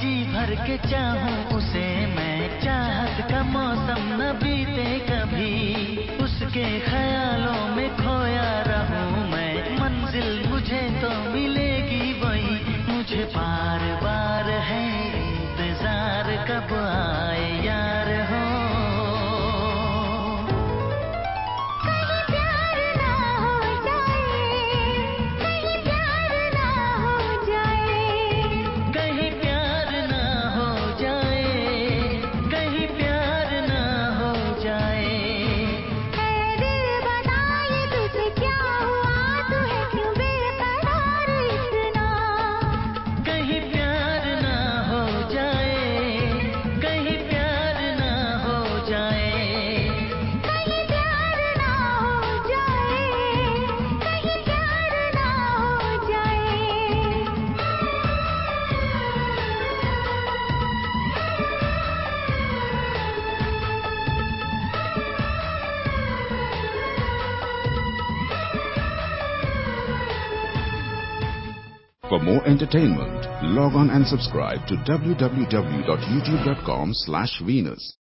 जी भर के चाहूँ उसे मैं For more entertainment, log on and subscribe to www.youtube.com/venus.